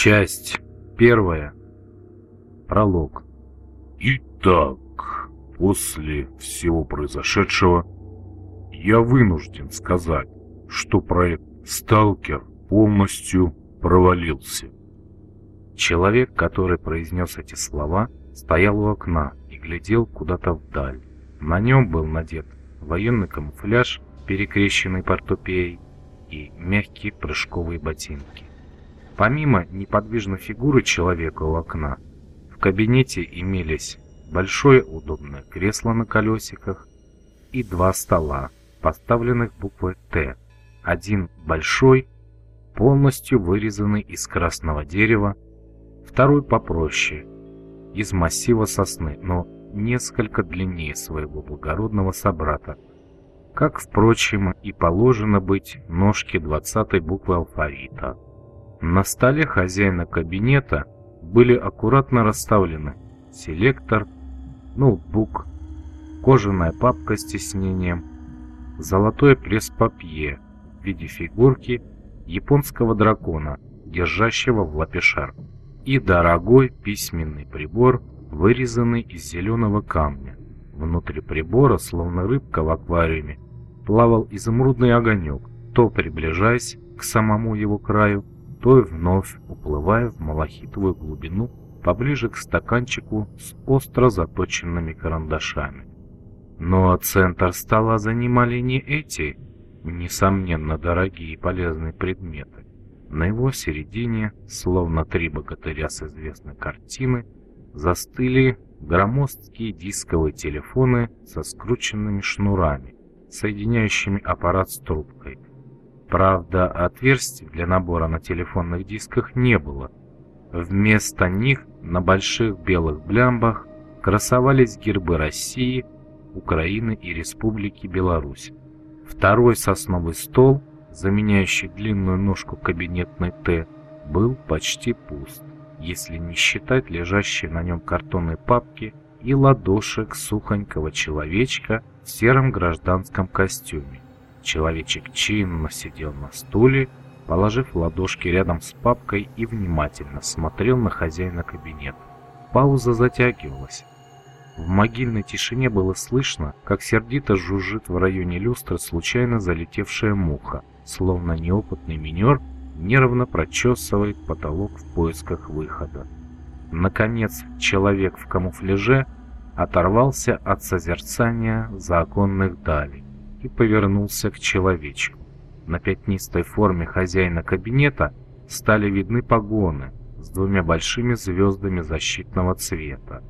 Часть первая. Пролог. Итак, после всего произошедшего, я вынужден сказать, что проект «Сталкер» полностью провалился. Человек, который произнес эти слова, стоял у окна и глядел куда-то вдаль. На нем был надет военный камуфляж, перекрещенный портупеей, и мягкие прыжковые ботинки. Помимо неподвижной фигуры человека у окна, в кабинете имелись большое удобное кресло на колесиках и два стола, поставленных буквой «Т». Один большой, полностью вырезанный из красного дерева, второй попроще, из массива сосны, но несколько длиннее своего благородного собрата, как, впрочем, и положено быть ножке двадцатой буквы алфавита. На столе хозяина кабинета были аккуратно расставлены селектор, ноутбук, кожаная папка с тиснением, золотое пресс-папье в виде фигурки японского дракона, держащего в лапе шар, и дорогой письменный прибор, вырезанный из зеленого камня. Внутри прибора, словно рыбка в аквариуме, плавал изумрудный огонек, то приближаясь к самому его краю, то и вновь уплывая в малахитовую глубину поближе к стаканчику с остро заточенными карандашами. Но центр стола занимали не эти, несомненно, дорогие и полезные предметы. На его середине, словно три богатыря с известной картины, застыли громоздкие дисковые телефоны со скрученными шнурами, соединяющими аппарат с трубкой. Правда, отверстий для набора на телефонных дисках не было. Вместо них на больших белых блямбах красовались гербы России, Украины и Республики Беларусь. Второй сосновый стол, заменяющий длинную ножку кабинетной Т, был почти пуст, если не считать лежащей на нем картонной папки и ладошек сухонького человечка в сером гражданском костюме. Человечек чинно сидел на стуле, положив ладошки рядом с папкой и внимательно смотрел на хозяина кабинета. Пауза затягивалась. В могильной тишине было слышно, как сердито жужжит в районе люстры случайно залетевшая муха, словно неопытный минер нервно прочесывает потолок в поисках выхода. Наконец, человек в камуфляже оторвался от созерцания законных далей и повернулся к человечку. На пятнистой форме хозяина кабинета стали видны погоны с двумя большими звездами защитного цвета.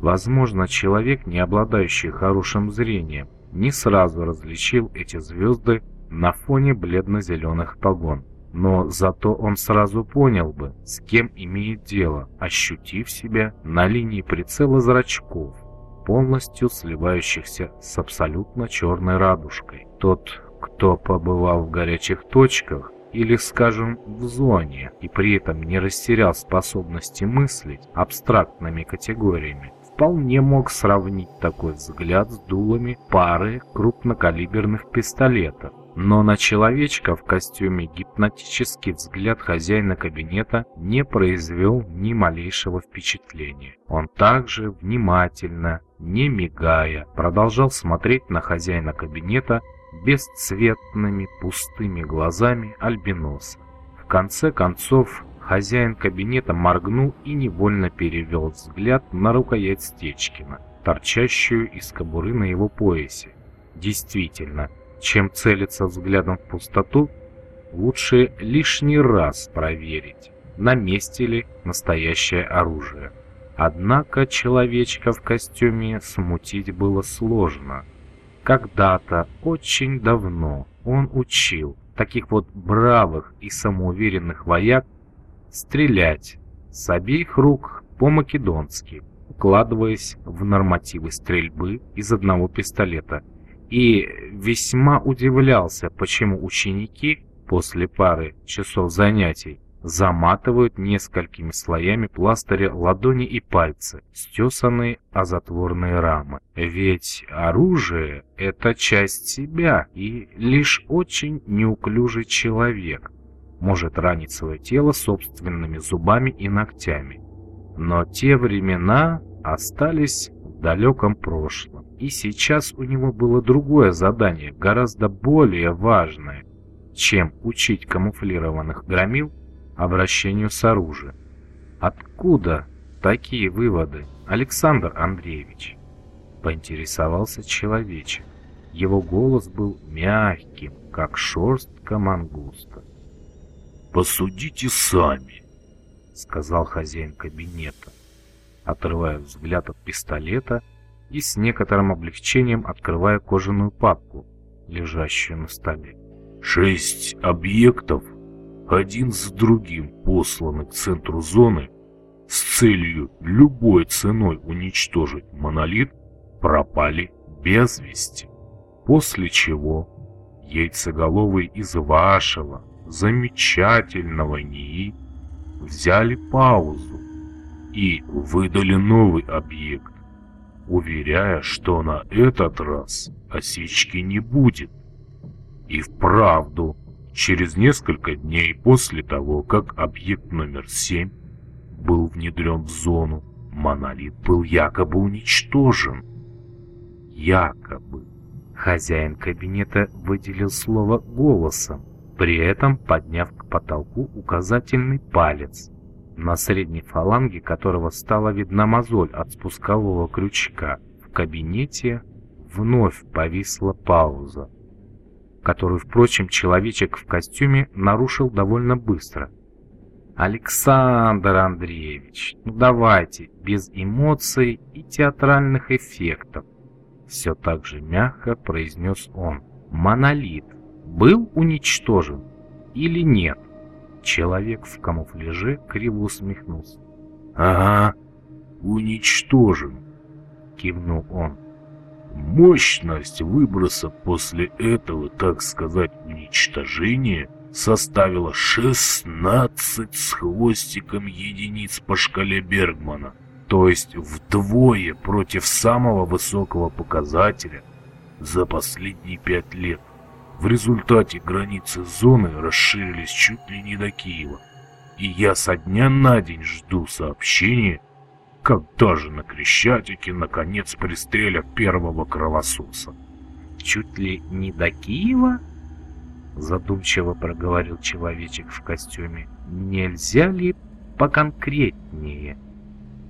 Возможно, человек, не обладающий хорошим зрением, не сразу различил эти звезды на фоне бледно-зеленых погон. Но зато он сразу понял бы, с кем имеет дело, ощутив себя на линии прицела зрачков полностью сливающихся с абсолютно черной радужкой. Тот, кто побывал в горячих точках или, скажем, в зоне и при этом не растерял способности мыслить абстрактными категориями, вполне мог сравнить такой взгляд с дулами пары крупнокалиберных пистолетов. Но на человечка в костюме гипнотический взгляд хозяина кабинета не произвел ни малейшего впечатления. Он также внимательно, не мигая, продолжал смотреть на хозяина кабинета бесцветными пустыми глазами альбиноса. В конце концов, хозяин кабинета моргнул и невольно перевел взгляд на рукоять Стечкина, торчащую из кобуры на его поясе. Действительно, чем целиться взглядом в пустоту, лучше лишний раз проверить, на месте ли настоящее оружие. Однако человечка в костюме смутить было сложно. Когда-то, очень давно, он учил таких вот бравых и самоуверенных вояк стрелять с обеих рук по-македонски, укладываясь в нормативы стрельбы из одного пистолета. И весьма удивлялся, почему ученики после пары часов занятий заматывают несколькими слоями пластыря ладони и пальцы, стесанные о затворные рамы. Ведь оружие — это часть себя, и лишь очень неуклюжий человек может ранить свое тело собственными зубами и ногтями. Но те времена остались далеком прошлом, и сейчас у него было другое задание, гораздо более важное, чем учить камуфлированных громил обращению с оружием. Откуда такие выводы, Александр Андреевич? Поинтересовался человечек. Его голос был мягким, как шерстка мангуста. «Посудите сами», — сказал хозяин кабинета, отрывая взгляд от пистолета и с некоторым облегчением открывая кожаную папку, лежащую на столе. «Шесть объектов, один за другим посланы к центру зоны с целью любой ценой уничтожить монолит, пропали без вести. После чего яйцеголовые из вашего замечательного НИИ взяли паузу и выдали новый объект, уверяя, что на этот раз осечки не будет. И вправду, через несколько дней после того, как объект номер 7 был внедрен в зону, монолит был якобы уничтожен. Якобы. Хозяин кабинета выделил слово голосом, при этом подняв к потолку указательный палец, на средней фаланге которого стала видна мозоль от спускового крючка. В кабинете вновь повисла пауза, которую, впрочем, человечек в костюме нарушил довольно быстро. «Александр Андреевич, ну давайте, без эмоций и театральных эффектов все так же мягко произнес он. Монолит был уничтожен или нет? Человек в камуфляже криво усмехнулся. «Ага, уничтожен», — кивнул он. «Мощность выброса после этого, так сказать, уничтожения составила 16 с хвостиком единиц по шкале Бергмана то есть вдвое против самого высокого показателя за последние пять лет. В результате границы зоны расширились чуть ли не до Киева, и я со дня на день жду сообщения, когда же на Крещатике наконец пристрелят первого кровососа. «Чуть ли не до Киева?» Задумчиво проговорил человечек в костюме. «Нельзя ли поконкретнее?»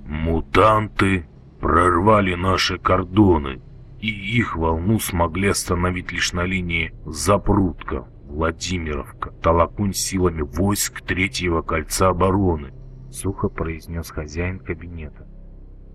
Мутанты прорвали наши кордоны, и их волну смогли остановить лишь на линии Запрудка, Владимировка, Толокунь силами войск Третьего кольца обороны, сухо произнес хозяин кабинета.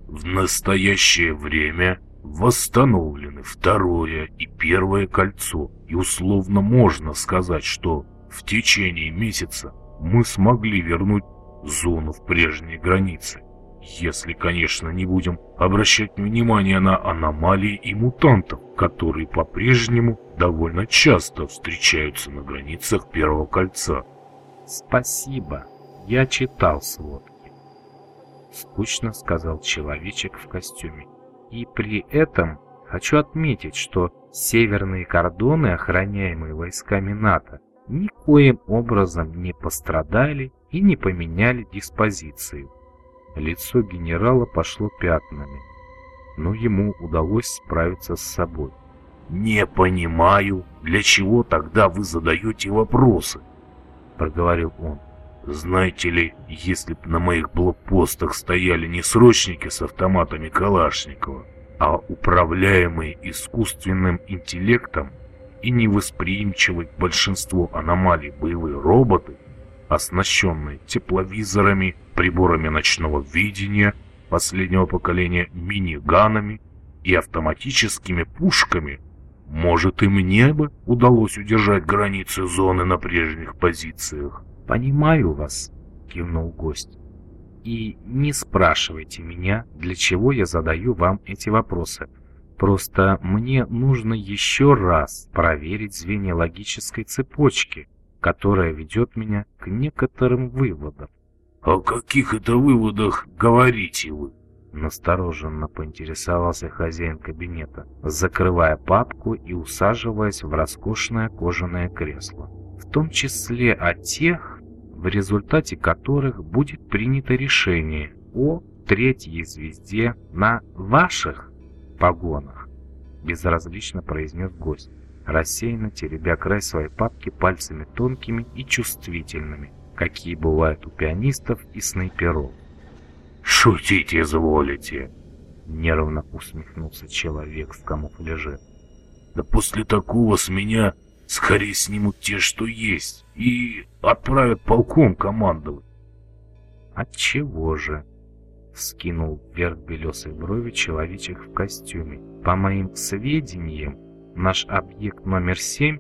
В настоящее время восстановлены второе и первое кольцо, и условно можно сказать, что в течение месяца мы смогли вернуть зону в прежние границы. Если, конечно, не будем обращать внимание на аномалии и мутантов, которые по-прежнему довольно часто встречаются на границах Первого Кольца. Спасибо, я читал сводки. Скучно сказал человечек в костюме. И при этом хочу отметить, что северные кордоны, охраняемые войсками НАТО, никоим образом не пострадали и не поменяли диспозицию. Лицо генерала пошло пятнами, но ему удалось справиться с собой. «Не понимаю, для чего тогда вы задаете вопросы?» — проговорил он. «Знаете ли, если б на моих блокпостах стояли не срочники с автоматами Калашникова, а управляемые искусственным интеллектом и невосприимчивые к большинству аномалий боевые роботы, оснащенные тепловизорами, приборами ночного видения последнего поколения, мини-ганами и автоматическими пушками, может и мне бы удалось удержать границы зоны на прежних позициях. «Понимаю вас», — кивнул гость. «И не спрашивайте меня, для чего я задаю вам эти вопросы. Просто мне нужно еще раз проверить звенья логической цепочки, которая ведет меня к некоторым выводам. «О каких это выводах говорите вы?» Настороженно поинтересовался хозяин кабинета, закрывая папку и усаживаясь в роскошное кожаное кресло. В том числе о тех, в результате которых будет принято решение о третьей звезде на ваших погонах, безразлично произнес гость, рассеянно теребя край своей папки пальцами тонкими и чувствительными, какие бывают у пианистов и снайперов. «Шутить изволите!» — нервно усмехнулся человек в камуфляже. «Да после такого с меня скорее снимут те, что есть, и отправят полком командовать». «Отчего же?» — скинул вверх белесой брови человечек в костюме. «По моим сведениям, наш объект номер семь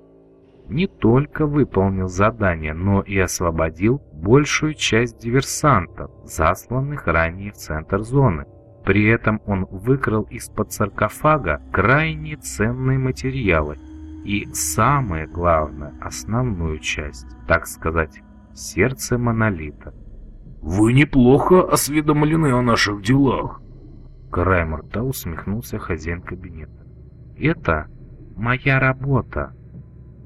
не только выполнил задание, но и освободил большую часть диверсантов, засланных ранее в центр зоны. При этом он выкрал из-под саркофага крайне ценные материалы и, самое главное, основную часть, так сказать, сердце монолита. «Вы неплохо осведомлены о наших делах», Краем рта усмехнулся хозяин кабинета. «Это моя работа»,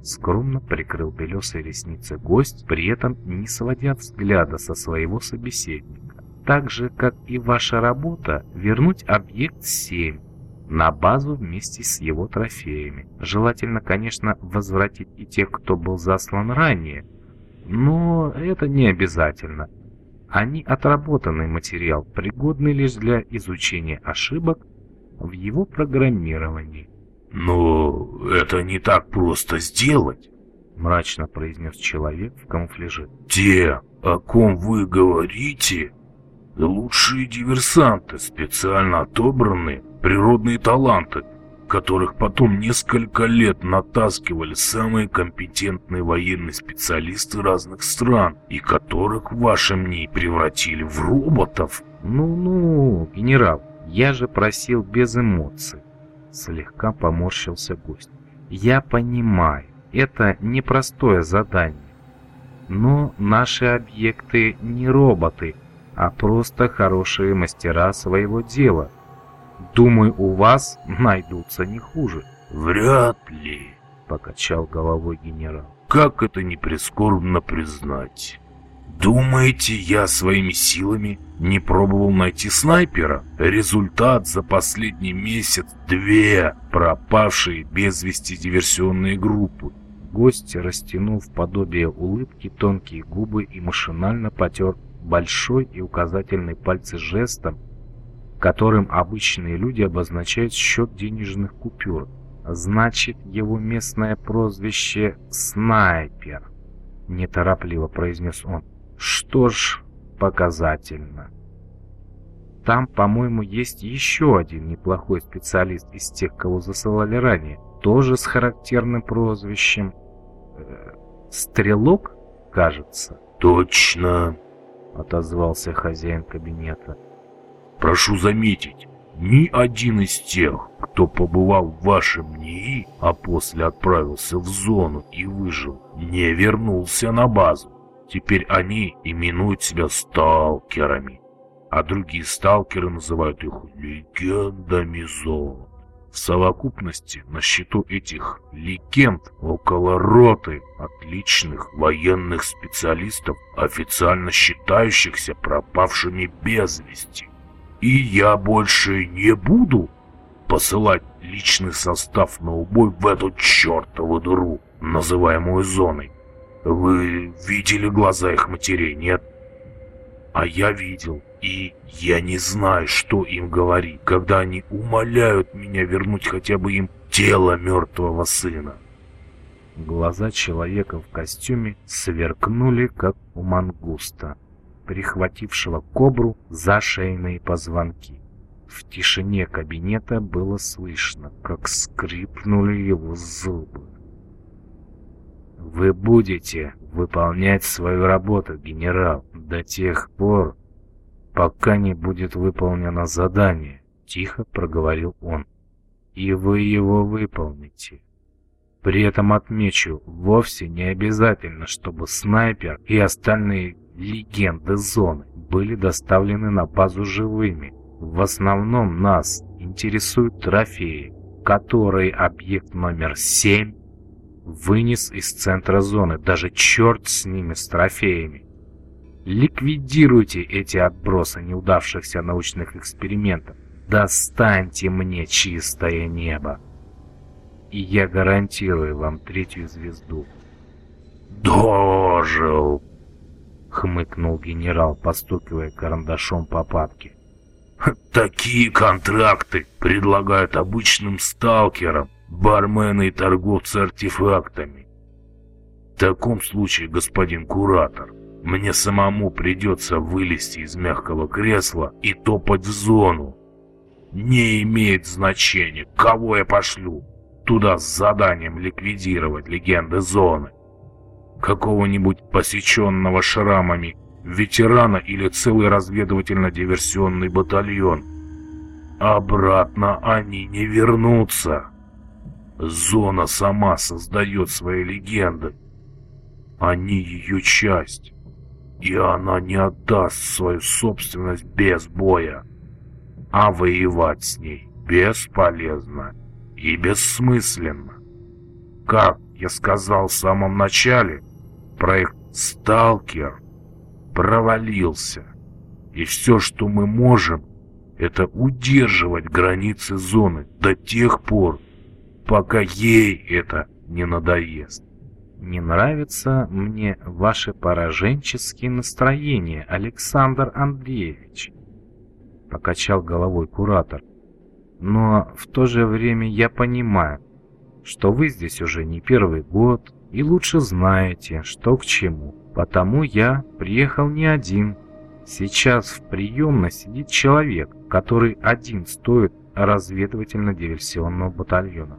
Скромно прикрыл белесые ресницы гость, при этом не сводя взгляда со своего собеседника. Так же, как и ваша работа, вернуть объект 7 на базу вместе с его трофеями. Желательно, конечно, возвратить и тех, кто был заслан ранее, но это не обязательно. Они отработанный материал, пригодный лишь для изучения ошибок в его программировании. «Но это не так просто сделать», — мрачно произнес человек в камуфляже. «Те, о ком вы говорите, лучшие диверсанты, специально отобранные природные таланты, которых потом несколько лет натаскивали самые компетентные военные специалисты разных стран, и которых в вашем ней превратили в роботов». «Ну-ну, генерал, я же просил без эмоций. Слегка поморщился гость. Я понимаю, это непростое задание. Но наши объекты не роботы, а просто хорошие мастера своего дела. Думаю, у вас найдутся не хуже. Вряд ли, покачал головой генерал. Как это не прискорбно признать. Думаете, я своими силами не пробовал найти снайпера? Результат за последний месяц – две пропавшие без вести диверсионные группы. Гость растянул в подобие улыбки тонкие губы и машинально потер большой и указательный пальцы жестом, которым обычные люди обозначают счет денежных купюр. Значит, его местное прозвище «Снайпер», — неторопливо произнес он. Что ж, показательно. Там, по-моему, есть еще один неплохой специалист из тех, кого засылали ранее, тоже с характерным прозвищем. Э, Стрелок, кажется. Точно, отозвался хозяин кабинета. Прошу заметить, ни один из тех, кто побывал в вашем НИИ, а после отправился в зону и выжил, не вернулся на базу. Теперь они именуют себя сталкерами, а другие сталкеры называют их легендами зон. В совокупности на счету этих легенд около роты отличных военных специалистов, официально считающихся пропавшими без вести. И я больше не буду посылать личный состав на убой в эту чертову дыру, называемую зоной. Вы видели глаза их матерей, нет? А я видел, и я не знаю, что им говорить, когда они умоляют меня вернуть хотя бы им тело мертвого сына. Глаза человека в костюме сверкнули, как у мангуста, прихватившего кобру за шейные позвонки. В тишине кабинета было слышно, как скрипнули его зубы. Вы будете выполнять свою работу, генерал, до тех пор, пока не будет выполнено задание, тихо проговорил он. И вы его выполните. При этом отмечу, вовсе не обязательно, чтобы снайпер и остальные легенды зоны были доставлены на базу живыми. В основном нас интересуют трофеи, которые объект номер 7 вынес из центра зоны, даже черт с ними, с трофеями. Ликвидируйте эти отбросы неудавшихся научных экспериментов. Достаньте мне чистое небо. И я гарантирую вам третью звезду. «Дожил!» — хмыкнул генерал, постукивая карандашом по папке. «Такие контракты предлагают обычным сталкерам, бармены и торговцы артефактами. В таком случае, господин куратор, мне самому придется вылезти из мягкого кресла и топать в зону. Не имеет значения, кого я пошлю туда с заданием ликвидировать легенды зоны какого-нибудь посеченного шрамами ветерана или целый разведывательно-диверсионный батальон. Обратно они не вернутся. Зона сама создает свои легенды. Они ее часть. И она не отдаст свою собственность без боя. А воевать с ней бесполезно и бессмысленно. Как я сказал в самом начале, проект «Сталкер» провалился. И все, что мы можем, это удерживать границы зоны до тех пор, пока ей это не надоест. Не нравятся мне ваши пораженческие настроения, Александр Андреевич, покачал головой куратор. Но в то же время я понимаю, что вы здесь уже не первый год, и лучше знаете, что к чему. Потому я приехал не один. Сейчас в приемной сидит человек, который один стоит разведывательно-диверсионного батальона.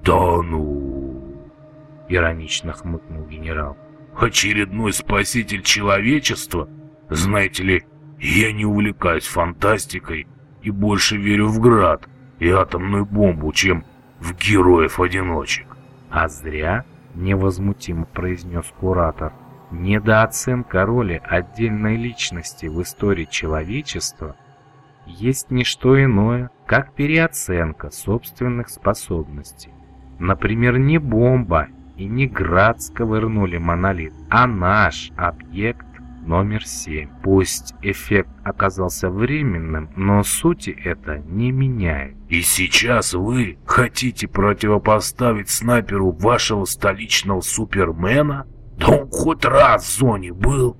«Да ну!» — иронично хмыкнул генерал. «Очередной спаситель человечества? Знаете ли, я не увлекаюсь фантастикой и больше верю в град и атомную бомбу, чем в героев-одиночек». «А зря?» — невозмутимо произнес куратор. «Недооценка роли отдельной личности в истории человечества есть не что иное, как переоценка собственных способностей. Например, не бомба и не град сковырнули монолит, а наш объект номер 7. Пусть эффект оказался временным, но сути это не меняет. И сейчас вы хотите противопоставить снайперу вашего столичного супермена? Да он хоть раз в зоне был.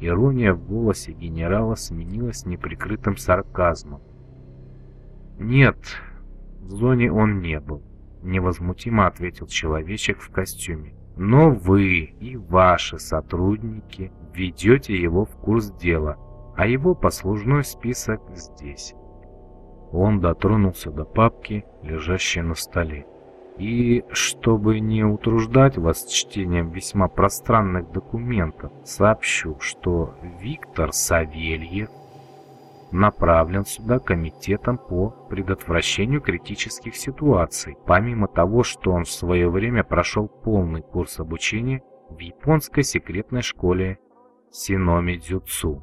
Ирония в голосе генерала сменилась неприкрытым сарказмом. «Нет, в зоне он не был», — невозмутимо ответил человечек в костюме. «Но вы и ваши сотрудники введете его в курс дела, а его послужной список здесь». Он дотронулся до папки, лежащей на столе. И, чтобы не утруждать вас чтением весьма пространных документов, сообщу, что Виктор Савельев направлен сюда комитетом по предотвращению критических ситуаций, помимо того, что он в свое время прошел полный курс обучения в японской секретной школе Синоми Дзюцу,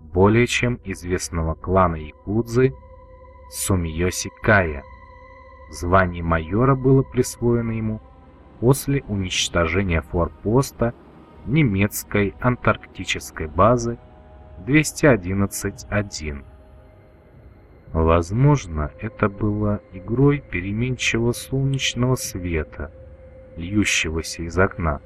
более чем известного клана Якудзы Сумиоси Кая. Звание майора было присвоено ему после уничтожения форпоста немецкой антарктической базы 211-1. Возможно, это было игрой переменчивого солнечного света, льющегося из окна.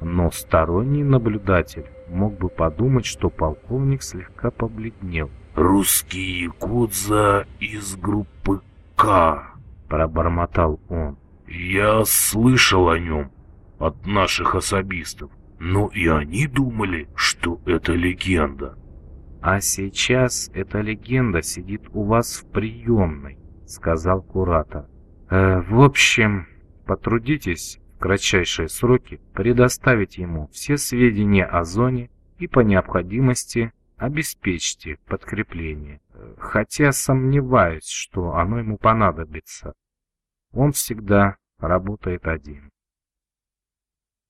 Но сторонний наблюдатель мог бы подумать, что полковник слегка побледнел. «Русский якудза из группы К», — пробормотал он. «Я слышал о нем от наших особистов, но и они думали, что это легенда». «А сейчас эта легенда сидит у вас в приемной», — сказал куратор. Э, «В общем, потрудитесь в кратчайшие сроки предоставить ему все сведения о зоне и по необходимости обеспечьте подкрепление. Хотя сомневаюсь, что оно ему понадобится. Он всегда работает один.